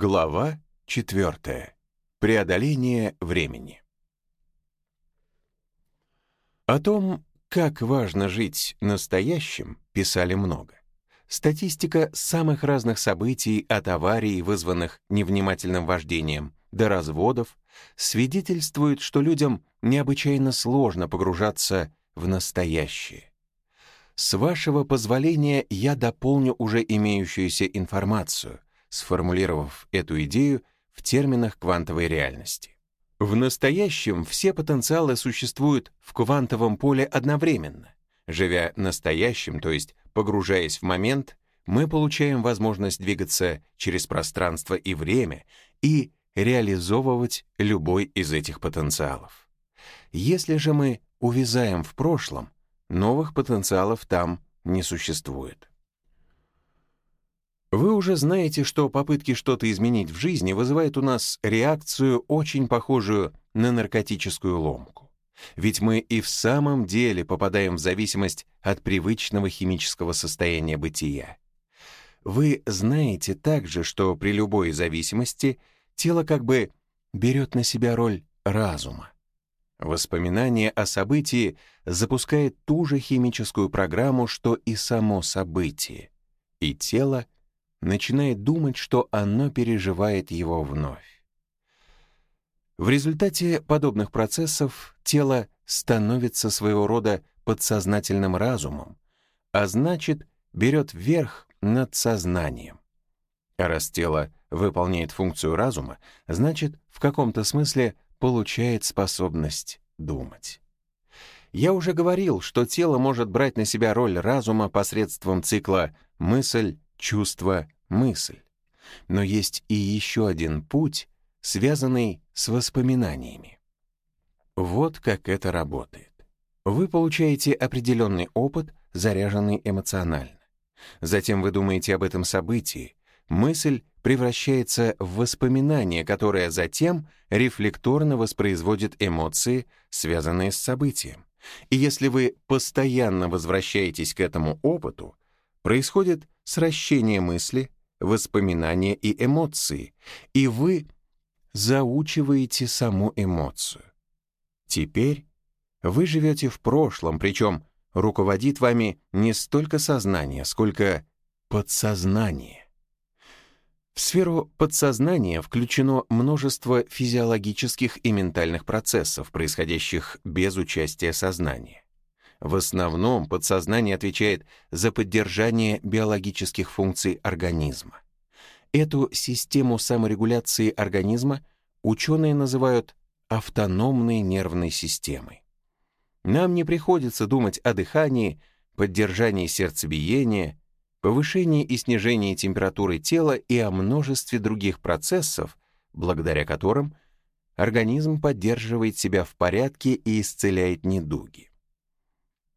Глава 4. Преодоление времени. О том, как важно жить настоящим, писали много. Статистика самых разных событий, от аварий, вызванных невнимательным вождением, до разводов, свидетельствует, что людям необычайно сложно погружаться в настоящее. С вашего позволения я дополню уже имеющуюся информацию — сформулировав эту идею в терминах квантовой реальности. В настоящем все потенциалы существуют в квантовом поле одновременно. Живя настоящим, то есть погружаясь в момент, мы получаем возможность двигаться через пространство и время и реализовывать любой из этих потенциалов. Если же мы увязаем в прошлом, новых потенциалов там не существует. Вы уже знаете, что попытки что-то изменить в жизни вызывают у нас реакцию, очень похожую на наркотическую ломку. Ведь мы и в самом деле попадаем в зависимость от привычного химического состояния бытия. Вы знаете также, что при любой зависимости тело как бы берет на себя роль разума. Воспоминание о событии запускает ту же химическую программу, что и само событие, и тело — начинает думать, что оно переживает его вновь. В результате подобных процессов тело становится своего рода подсознательным разумом, а значит, берет верх над сознанием. А раз тело выполняет функцию разума, значит, в каком-то смысле получает способность думать. Я уже говорил, что тело может брать на себя роль разума посредством цикла мысль, чувство, мысль. Но есть и еще один путь, связанный с воспоминаниями. Вот как это работает. Вы получаете определенный опыт, заряженный эмоционально. Затем вы думаете об этом событии. Мысль превращается в воспоминание, которое затем рефлекторно воспроизводит эмоции, связанные с событием. И если вы постоянно возвращаетесь к этому опыту, происходит сращение мысли, воспоминания и эмоции, и вы заучиваете саму эмоцию. Теперь вы живете в прошлом, причем руководит вами не столько сознание, сколько подсознание. В сферу подсознания включено множество физиологических и ментальных процессов, происходящих без участия сознания. В основном подсознание отвечает за поддержание биологических функций организма. Эту систему саморегуляции организма ученые называют автономной нервной системой. Нам не приходится думать о дыхании, поддержании сердцебиения, повышении и снижении температуры тела и о множестве других процессов, благодаря которым организм поддерживает себя в порядке и исцеляет недуги.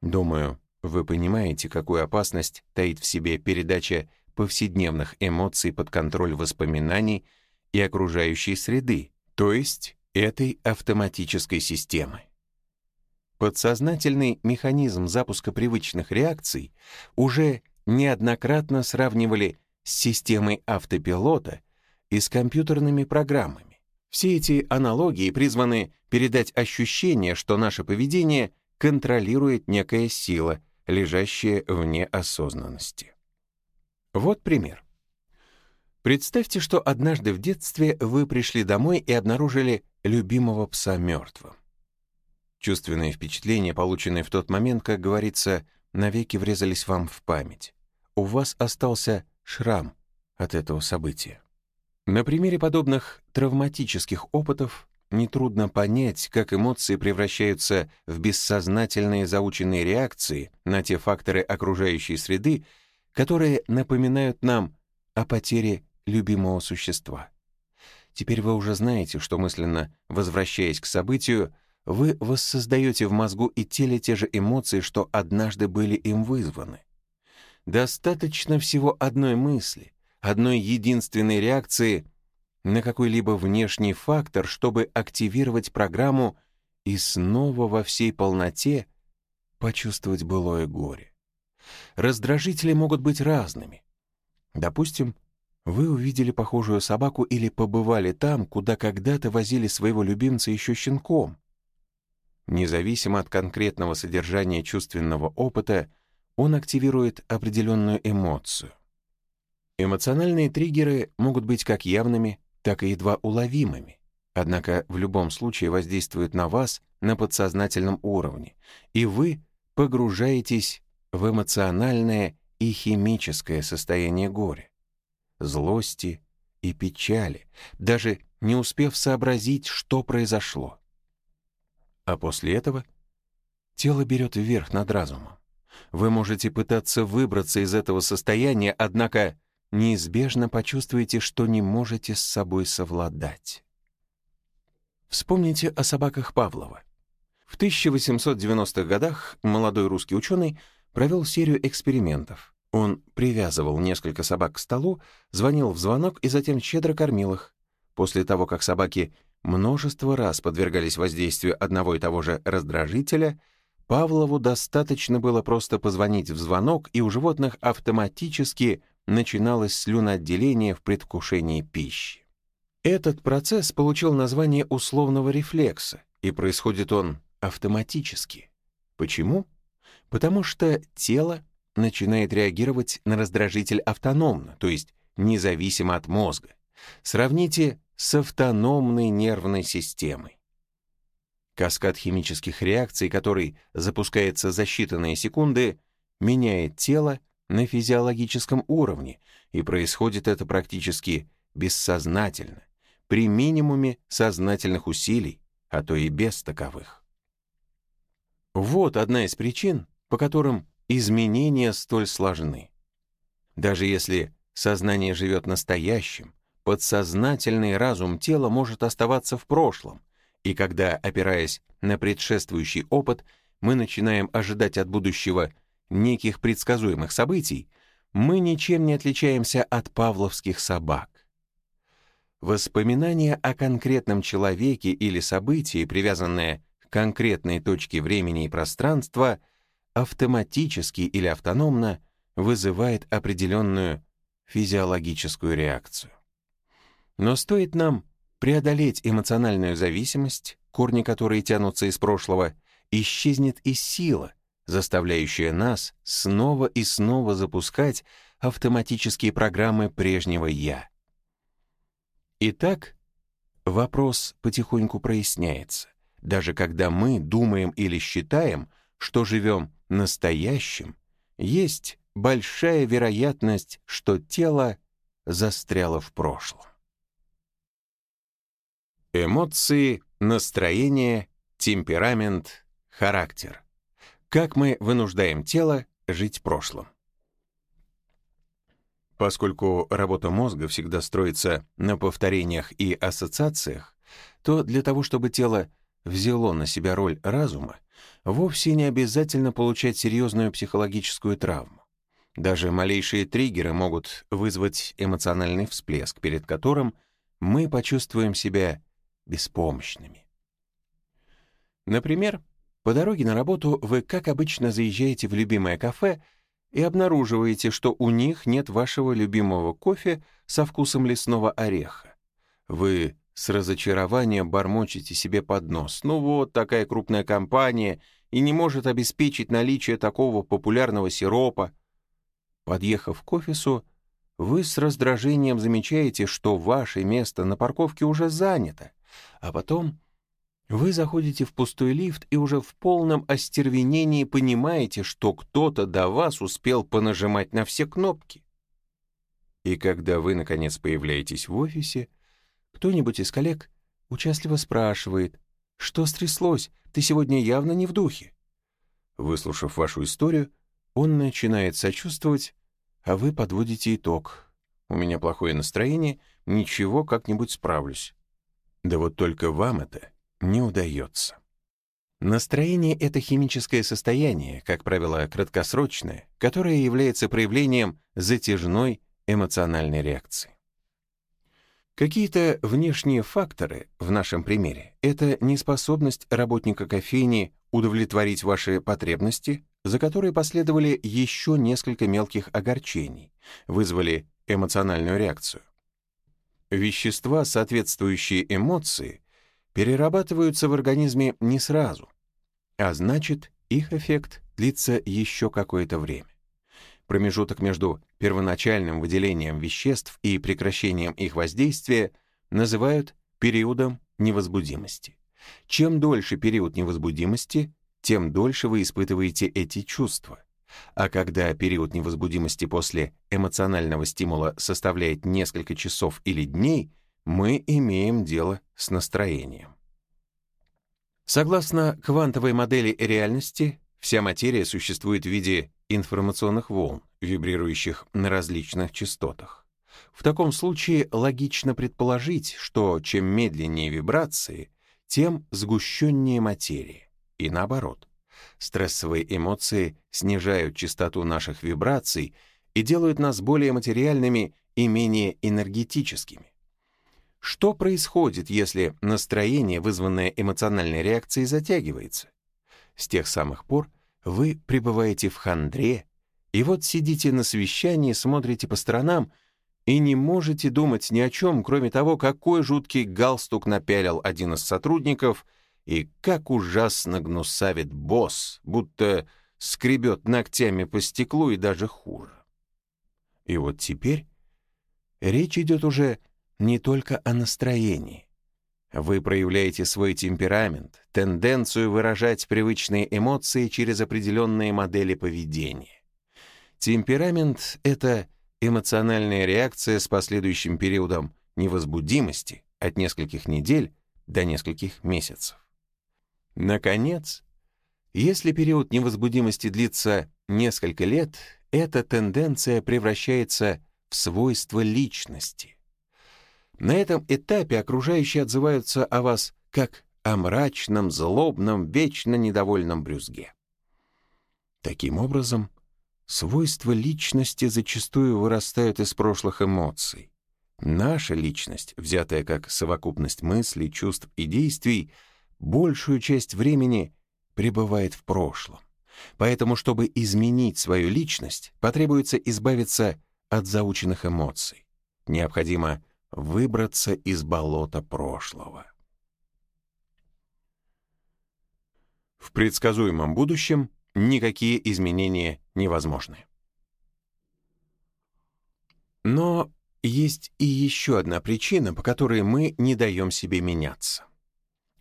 Думаю, вы понимаете, какую опасность таит в себе передача повседневных эмоций под контроль воспоминаний и окружающей среды, то есть этой автоматической системы. Подсознательный механизм запуска привычных реакций уже неоднократно сравнивали с системой автопилота и с компьютерными программами. Все эти аналогии призваны передать ощущение, что наше поведение контролирует некая сила, лежащая вне осознанности. Вот пример. Представьте, что однажды в детстве вы пришли домой и обнаружили любимого пса мертвым. Чувственные впечатления, полученные в тот момент, как говорится, навеки врезались вам в память. У вас остался шрам от этого события. На примере подобных травматических опытов нетрудно понять, как эмоции превращаются в бессознательные заученные реакции на те факторы окружающей среды, которые напоминают нам о потере любимого существа. Теперь вы уже знаете, что мысленно возвращаясь к событию, вы воссоздаете в мозгу и теле те же эмоции, что однажды были им вызваны. Достаточно всего одной мысли, одной единственной реакции на какой-либо внешний фактор, чтобы активировать программу и снова во всей полноте почувствовать былое горе. Раздражители могут быть разными. Допустим, Вы увидели похожую собаку или побывали там, куда когда-то возили своего любимца еще щенком. Независимо от конкретного содержания чувственного опыта, он активирует определенную эмоцию. Эмоциональные триггеры могут быть как явными, так и едва уловимыми, однако в любом случае воздействуют на вас на подсознательном уровне, и вы погружаетесь в эмоциональное и химическое состояние горя злости и печали, даже не успев сообразить, что произошло. А после этого тело берет вверх над разумом. Вы можете пытаться выбраться из этого состояния, однако неизбежно почувствуете, что не можете с собой совладать. Вспомните о собаках Павлова. В 1890-х годах молодой русский ученый провел серию экспериментов. Он привязывал несколько собак к столу, звонил в звонок и затем щедро кормил их. После того, как собаки множество раз подвергались воздействию одного и того же раздражителя, Павлову достаточно было просто позвонить в звонок, и у животных автоматически начиналось слюноотделение в предвкушении пищи. Этот процесс получил название условного рефлекса, и происходит он автоматически. Почему? Потому что тело начинает реагировать на раздражитель автономно, то есть независимо от мозга. Сравните с автономной нервной системой. Каскад химических реакций, который запускается за считанные секунды, меняет тело на физиологическом уровне, и происходит это практически бессознательно, при минимуме сознательных усилий, а то и без таковых. Вот одна из причин, по которым изменения столь сложны. Даже если сознание живет настоящим, подсознательный разум тела может оставаться в прошлом, и когда, опираясь на предшествующий опыт, мы начинаем ожидать от будущего неких предсказуемых событий, мы ничем не отличаемся от павловских собак. Воспоминания о конкретном человеке или событии, привязанные к конкретной точке времени и пространства — автоматически или автономно вызывает определенную физиологическую реакцию. Но стоит нам преодолеть эмоциональную зависимость, корни которой тянутся из прошлого, исчезнет и сила, заставляющая нас снова и снова запускать автоматические программы прежнего «я». Итак, вопрос потихоньку проясняется. Даже когда мы думаем или считаем, что живем настоящим, есть большая вероятность, что тело застряло в прошлом. Эмоции, настроение, темперамент, характер. Как мы вынуждаем тело жить прошлым? Поскольку работа мозга всегда строится на повторениях и ассоциациях, то для того, чтобы тело взяло на себя роль разума, вовсе не обязательно получать серьезную психологическую травму. Даже малейшие триггеры могут вызвать эмоциональный всплеск, перед которым мы почувствуем себя беспомощными. Например, по дороге на работу вы, как обычно, заезжаете в любимое кафе и обнаруживаете, что у них нет вашего любимого кофе со вкусом лесного ореха. Вы с разочарованием бормочете себе под нос. Ну вот, такая крупная компания и не может обеспечить наличие такого популярного сиропа. Подъехав к офису, вы с раздражением замечаете, что ваше место на парковке уже занято, а потом вы заходите в пустой лифт и уже в полном остервенении понимаете, что кто-то до вас успел понажимать на все кнопки. И когда вы, наконец, появляетесь в офисе, кто-нибудь из коллег участливо спрашивает, «Что стряслось? Ты сегодня явно не в духе». Выслушав вашу историю, он начинает сочувствовать, а вы подводите итог. «У меня плохое настроение, ничего, как-нибудь справлюсь». Да вот только вам это не удается. Настроение — это химическое состояние, как правило, краткосрочное, которое является проявлением затяжной эмоциональной реакции. Какие-то внешние факторы в нашем примере — это неспособность работника кофейни удовлетворить ваши потребности, за которой последовали еще несколько мелких огорчений, вызвали эмоциональную реакцию. Вещества, соответствующие эмоции, перерабатываются в организме не сразу, а значит, их эффект длится еще какое-то время. Промежуток между первоначальным выделением веществ и прекращением их воздействия называют периодом невозбудимости. Чем дольше период невозбудимости, тем дольше вы испытываете эти чувства. А когда период невозбудимости после эмоционального стимула составляет несколько часов или дней, мы имеем дело с настроением. Согласно квантовой модели реальности, вся материя существует в виде информационных волн, вибрирующих на различных частотах. В таком случае логично предположить, что чем медленнее вибрации, тем сгущеннее материя, и наоборот. Стрессовые эмоции снижают частоту наших вибраций и делают нас более материальными и менее энергетическими. Что происходит, если настроение, вызванное эмоциональной реакцией, затягивается? С тех самых пор вы пребываете в хандре, и вот сидите на совещании, смотрите по сторонам и не можете думать ни о чем, кроме того, какой жуткий галстук напялил один из сотрудников — и как ужасно гнусавит босс, будто скребет ногтями по стеклу и даже хуже. И вот теперь речь идет уже не только о настроении. Вы проявляете свой темперамент, тенденцию выражать привычные эмоции через определенные модели поведения. Темперамент — это эмоциональная реакция с последующим периодом невозбудимости от нескольких недель до нескольких месяцев. Наконец, если период невозбудимости длится несколько лет, эта тенденция превращается в свойство личности. На этом этапе окружающие отзываются о вас как о мрачном, злобном, вечно недовольном брюзге. Таким образом, свойства личности зачастую вырастают из прошлых эмоций. Наша личность, взятая как совокупность мыслей, чувств и действий, большую часть времени пребывает в прошлом. Поэтому, чтобы изменить свою личность, потребуется избавиться от заученных эмоций. Необходимо выбраться из болота прошлого. В предсказуемом будущем никакие изменения невозможны. Но есть и еще одна причина, по которой мы не даем себе меняться.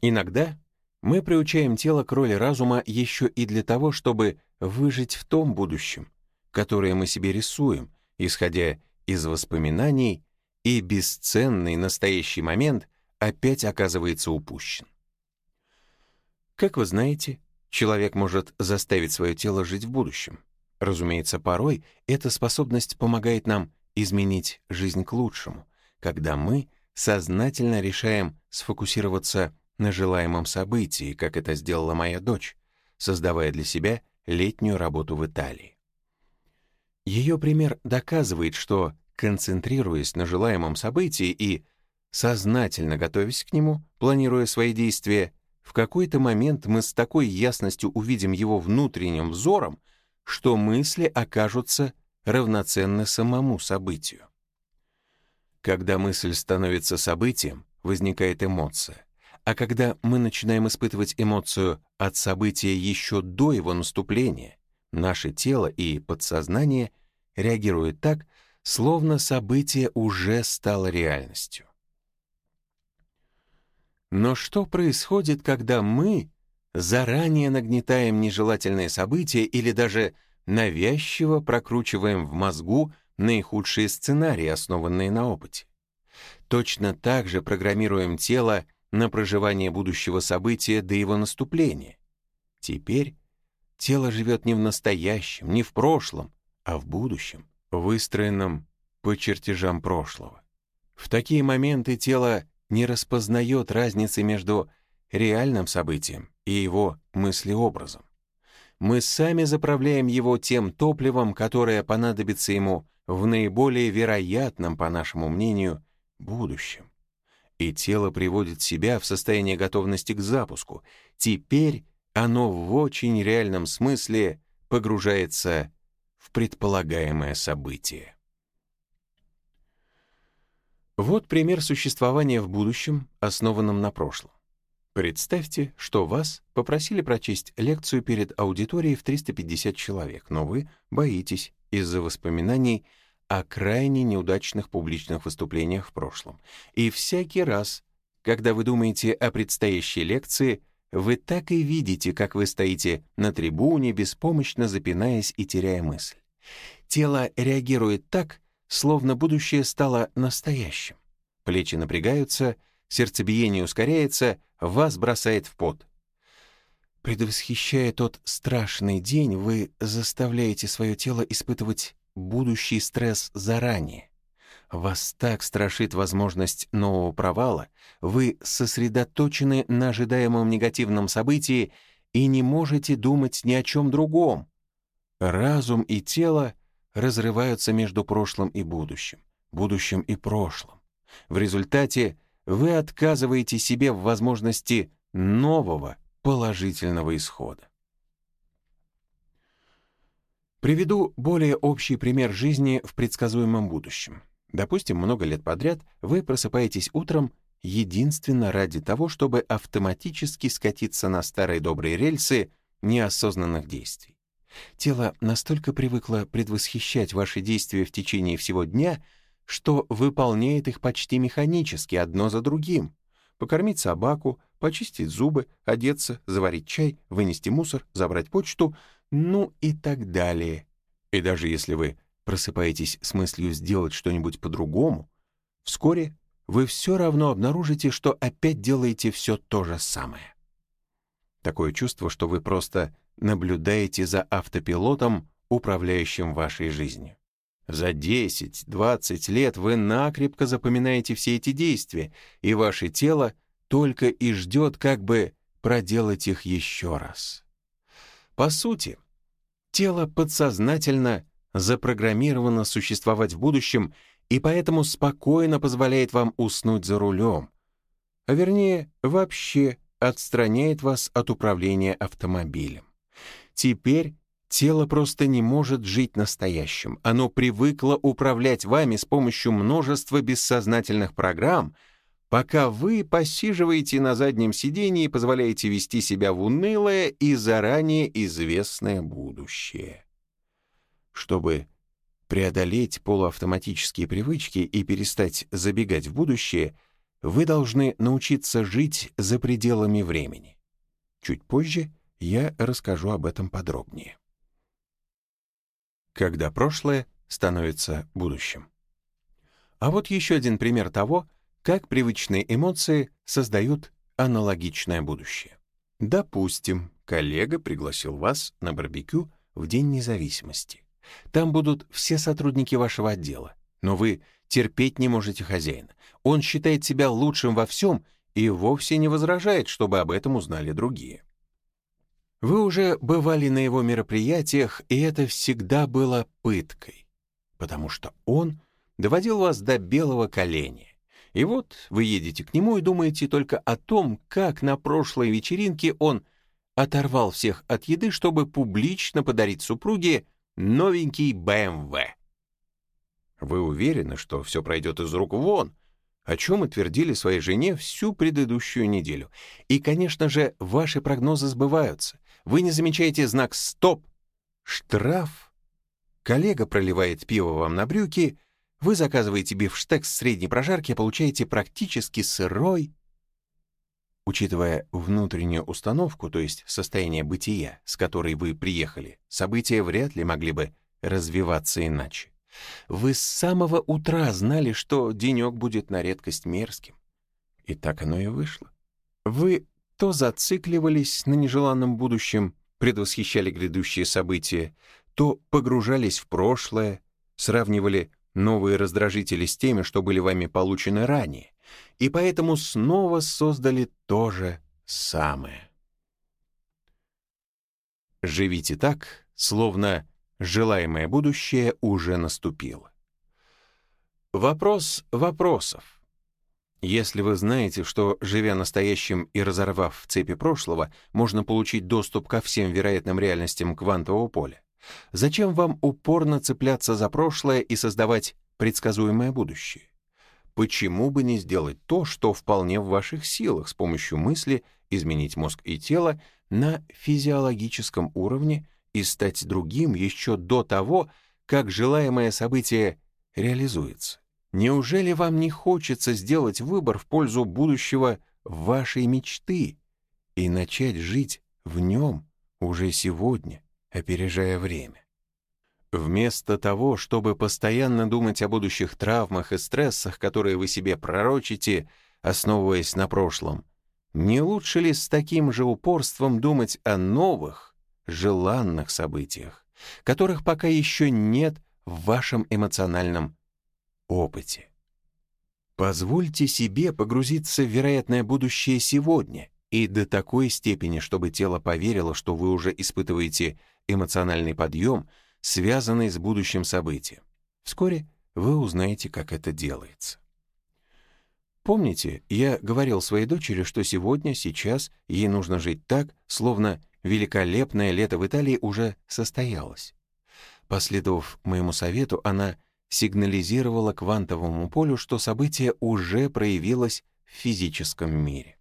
Иногда мы приучаем тело к роли разума еще и для того, чтобы выжить в том будущем, которое мы себе рисуем, исходя из воспоминаний, и бесценный настоящий момент опять оказывается упущен. Как вы знаете, человек может заставить свое тело жить в будущем. Разумеется, порой эта способность помогает нам изменить жизнь к лучшему, когда мы сознательно решаем сфокусироваться на желаемом событии, как это сделала моя дочь, создавая для себя летнюю работу в Италии. Ее пример доказывает, что, концентрируясь на желаемом событии и сознательно готовясь к нему, планируя свои действия, в какой-то момент мы с такой ясностью увидим его внутренним взором, что мысли окажутся равноценны самому событию. Когда мысль становится событием, возникает эмоция. А когда мы начинаем испытывать эмоцию от события еще до его наступления, наше тело и подсознание реагируют так, словно событие уже стало реальностью. Но что происходит, когда мы заранее нагнетаем нежелательные события или даже навязчиво прокручиваем в мозгу наихудшие сценарии, основанные на опыте? Точно так же программируем тело на проживание будущего события до его наступления. Теперь тело живет не в настоящем, не в прошлом, а в будущем, выстроенном по чертежам прошлого. В такие моменты тело не распознает разницы между реальным событием и его мыслеобразом. Мы сами заправляем его тем топливом, которое понадобится ему в наиболее вероятном, по нашему мнению, будущем и тело приводит себя в состояние готовности к запуску. Теперь оно в очень реальном смысле погружается в предполагаемое событие. Вот пример существования в будущем, основанном на прошлом. Представьте, что вас попросили прочесть лекцию перед аудиторией в 350 человек, но вы боитесь из-за воспоминаний о крайне неудачных публичных выступлениях в прошлом. И всякий раз, когда вы думаете о предстоящей лекции, вы так и видите, как вы стоите на трибуне, беспомощно запинаясь и теряя мысль. Тело реагирует так, словно будущее стало настоящим. Плечи напрягаются, сердцебиение ускоряется, вас бросает в пот. Предвосхищая тот страшный день, вы заставляете свое тело испытывать будущий стресс заранее. Вас так страшит возможность нового провала, вы сосредоточены на ожидаемом негативном событии и не можете думать ни о чем другом. Разум и тело разрываются между прошлым и будущим, будущим и прошлым. В результате вы отказываете себе в возможности нового положительного исхода. Приведу более общий пример жизни в предсказуемом будущем. Допустим, много лет подряд вы просыпаетесь утром единственно ради того, чтобы автоматически скатиться на старые добрые рельсы неосознанных действий. Тело настолько привыкло предвосхищать ваши действия в течение всего дня, что выполняет их почти механически, одно за другим. Покормить собаку, почистить зубы, одеться, заварить чай, вынести мусор, забрать почту, ну и так далее. И даже если вы просыпаетесь с мыслью сделать что-нибудь по-другому, вскоре вы все равно обнаружите, что опять делаете все то же самое. Такое чувство, что вы просто наблюдаете за автопилотом, управляющим вашей жизнью. За 10-20 лет вы накрепко запоминаете все эти действия, и ваше тело только и ждет, как бы проделать их еще раз. По сути, тело подсознательно запрограммировано существовать в будущем и поэтому спокойно позволяет вам уснуть за рулем, а вернее, вообще отстраняет вас от управления автомобилем. Теперь тело просто не может жить настоящим. Оно привыкло управлять вами с помощью множества бессознательных программ, пока вы посиживаете на заднем сидении и позволяете вести себя в унылое и заранее известное будущее. Чтобы преодолеть полуавтоматические привычки и перестать забегать в будущее, вы должны научиться жить за пределами времени. Чуть позже я расскажу об этом подробнее. Когда прошлое становится будущим. А вот еще один пример того, как привычные эмоции создают аналогичное будущее. Допустим, коллега пригласил вас на барбекю в День независимости. Там будут все сотрудники вашего отдела, но вы терпеть не можете хозяина. Он считает себя лучшим во всем и вовсе не возражает, чтобы об этом узнали другие. Вы уже бывали на его мероприятиях, и это всегда было пыткой, потому что он доводил вас до белого коленя. И вот вы едете к нему и думаете только о том, как на прошлой вечеринке он оторвал всех от еды, чтобы публично подарить супруге новенький БМВ. Вы уверены, что все пройдет из рук вон, о чем и твердили своей жене всю предыдущую неделю. И, конечно же, ваши прогнозы сбываются. Вы не замечаете знак «Стоп!» Штраф. Коллега проливает пиво вам на брюки, вы заказываете бифштекс средней прожарки, а получаете практически сырой. Учитывая внутреннюю установку, то есть состояние бытия, с которой вы приехали, события вряд ли могли бы развиваться иначе. Вы с самого утра знали, что денек будет на редкость мерзким. И так оно и вышло. Вы то зацикливались на нежеланном будущем, предвосхищали грядущие события, то погружались в прошлое, сравнивали новые раздражители с теми, что были вами получены ранее, и поэтому снова создали то же самое. Живите так, словно желаемое будущее уже наступило. Вопрос вопросов. Если вы знаете, что, живя настоящим и разорвав цепи прошлого, можно получить доступ ко всем вероятным реальностям квантового поля, зачем вам упорно цепляться за прошлое и создавать предсказуемое будущее? Почему бы не сделать то, что вполне в ваших силах с помощью мысли изменить мозг и тело на физиологическом уровне и стать другим еще до того, как желаемое событие реализуется? Неужели вам не хочется сделать выбор в пользу будущего вашей мечты и начать жить в нем уже сегодня, опережая время? Вместо того, чтобы постоянно думать о будущих травмах и стрессах, которые вы себе пророчите, основываясь на прошлом, не лучше ли с таким же упорством думать о новых, желанных событиях, которых пока еще нет в вашем эмоциональном опыте. Позвольте себе погрузиться в вероятное будущее сегодня и до такой степени, чтобы тело поверило, что вы уже испытываете эмоциональный подъем, связанный с будущим событием. Вскоре вы узнаете, как это делается. Помните, я говорил своей дочери, что сегодня, сейчас ей нужно жить так, словно великолепное лето в Италии уже состоялось. Последовав моему совету, она сигнализировало квантовому полю, что событие уже проявилось в физическом мире.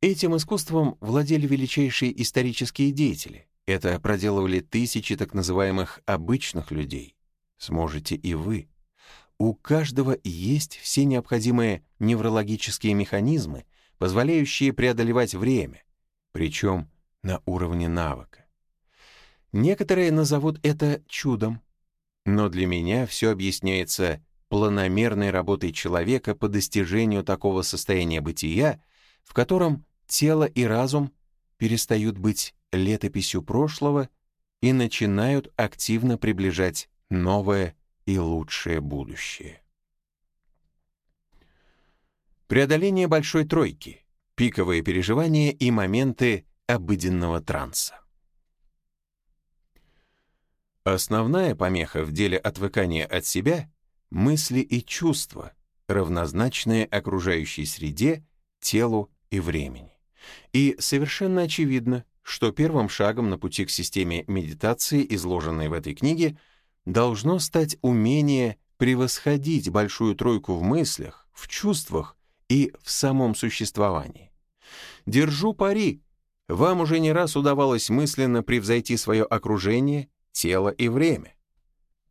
Этим искусством владели величайшие исторические деятели. Это проделывали тысячи так называемых «обычных людей». Сможете и вы. У каждого есть все необходимые неврологические механизмы, позволяющие преодолевать время, причем на уровне навыка. Некоторые назовут это чудом, но для меня все объясняется планомерной работой человека по достижению такого состояния бытия, в котором тело и разум перестают быть летописью прошлого и начинают активно приближать новое и лучшее будущее. Преодоление большой тройки, пиковые переживания и моменты обыденного транса. Основная помеха в деле отвыкания от себя — мысли и чувства, равнозначные окружающей среде, телу и времени. И совершенно очевидно, что первым шагом на пути к системе медитации, изложенной в этой книге, должно стать умение превосходить большую тройку в мыслях, в чувствах и в самом существовании. Держу пари, вам уже не раз удавалось мысленно превзойти свое окружение тело и время.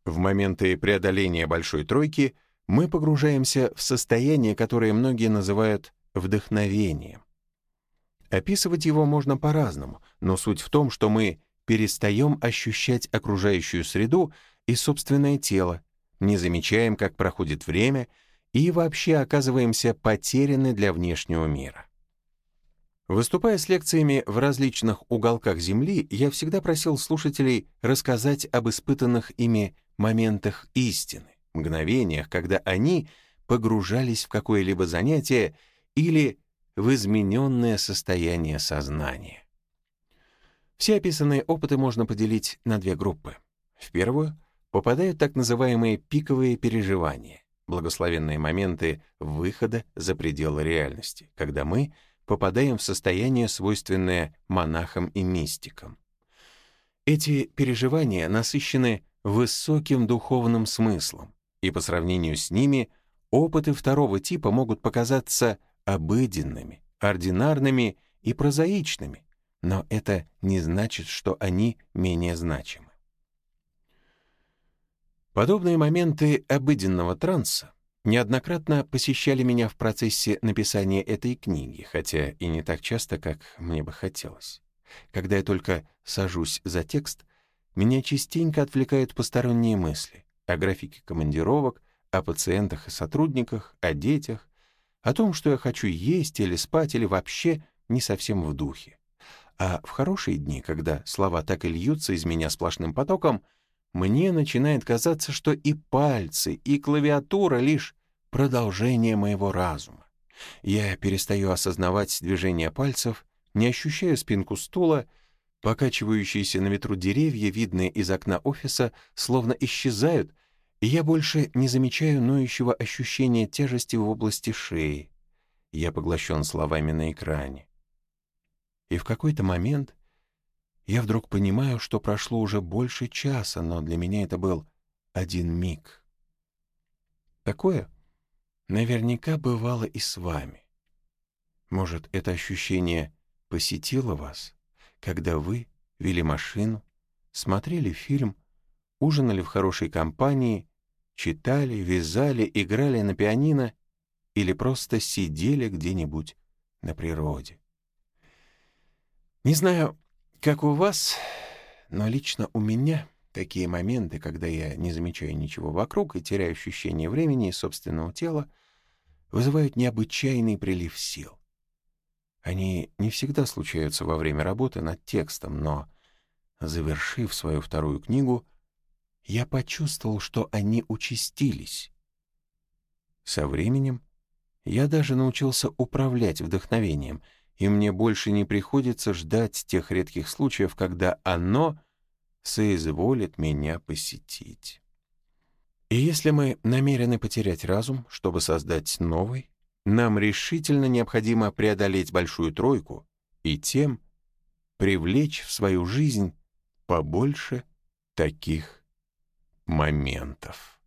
В моменты преодоления большой тройки мы погружаемся в состояние, которое многие называют вдохновением. Описывать его можно по-разному, но суть в том, что мы перестаем ощущать окружающую среду и собственное тело, не замечаем, как проходит время, и вообще оказываемся потеряны для внешнего мира. Выступая с лекциями в различных уголках Земли, я всегда просил слушателей рассказать об испытанных ими моментах истины, мгновениях, когда они погружались в какое-либо занятие или в измененное состояние сознания. Все описанные опыты можно поделить на две группы. В первую попадают так называемые пиковые переживания, благословенные моменты выхода за пределы реальности, когда мы — попадаем в состояние, свойственное монахам и мистикам. Эти переживания насыщены высоким духовным смыслом, и по сравнению с ними опыты второго типа могут показаться обыденными, ординарными и прозаичными, но это не значит, что они менее значимы. Подобные моменты обыденного транса неоднократно посещали меня в процессе написания этой книги, хотя и не так часто, как мне бы хотелось. Когда я только сажусь за текст, меня частенько отвлекают посторонние мысли о графике командировок, о пациентах и сотрудниках, о детях, о том, что я хочу есть или спать, или вообще не совсем в духе. А в хорошие дни, когда слова так и льются из меня сплошным потоком, мне начинает казаться, что и пальцы, и клавиатура — лишь продолжение моего разума. Я перестаю осознавать движение пальцев, не ощущаю спинку стула, покачивающиеся на ветру деревья, видные из окна офиса, словно исчезают, И я больше не замечаю ноющего ощущения тяжести в области шеи. Я поглощен словами на экране. И в какой-то момент я вдруг понимаю, что прошло уже больше часа, но для меня это был один миг. Такое наверняка бывало и с вами. Может, это ощущение посетило вас, когда вы вели машину, смотрели фильм, ужинали в хорошей компании, читали, вязали, играли на пианино или просто сидели где-нибудь на природе. Не знаю, как у вас, но лично у меня такие моменты, когда я не замечаю ничего вокруг и теряю ощущение времени и собственного тела, вызывают необычайный прилив сил. Они не всегда случаются во время работы над текстом, но, завершив свою вторую книгу, я почувствовал, что они участились. Со временем я даже научился управлять вдохновением — и мне больше не приходится ждать тех редких случаев, когда оно соизволит меня посетить. И если мы намерены потерять разум, чтобы создать новый, нам решительно необходимо преодолеть большую тройку и тем привлечь в свою жизнь побольше таких моментов.